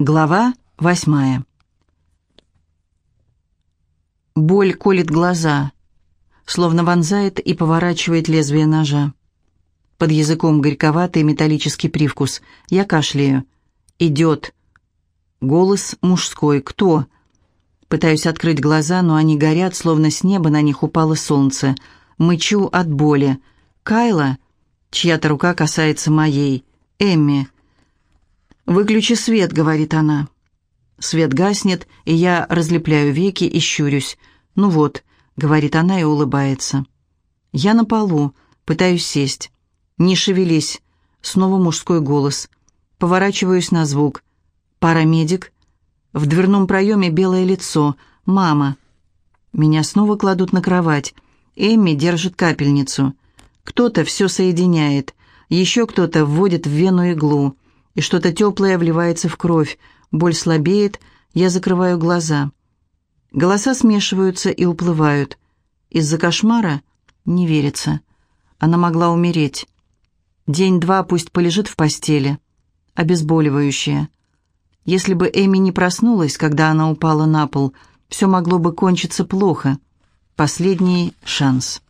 Глава восьмая. Боль колет глаза, словно вонзает и поворачивает лезвие ножа. Под языком горьковатый металлический привкус. Я кашляю. «Идет». Голос мужской. «Кто?» Пытаюсь открыть глаза, но они горят, словно с неба на них упало солнце. Мычу от боли. «Кайла?» Чья-то рука касается моей. «Эмми». «Выключи свет», — говорит она. Свет гаснет, и я разлепляю веки и щурюсь. «Ну вот», — говорит она и улыбается. Я на полу, пытаюсь сесть. «Не шевелись», — снова мужской голос. Поворачиваюсь на звук. «Парамедик». В дверном проеме белое лицо. «Мама». Меня снова кладут на кровать. Эмми держит капельницу. Кто-то все соединяет. Еще кто-то вводит в вену иглу и что-то теплое вливается в кровь. Боль слабеет, я закрываю глаза. Голоса смешиваются и уплывают. Из-за кошмара не верится. Она могла умереть. День-два пусть полежит в постели. Обезболивающее. Если бы Эми не проснулась, когда она упала на пол, все могло бы кончиться плохо. Последний шанс.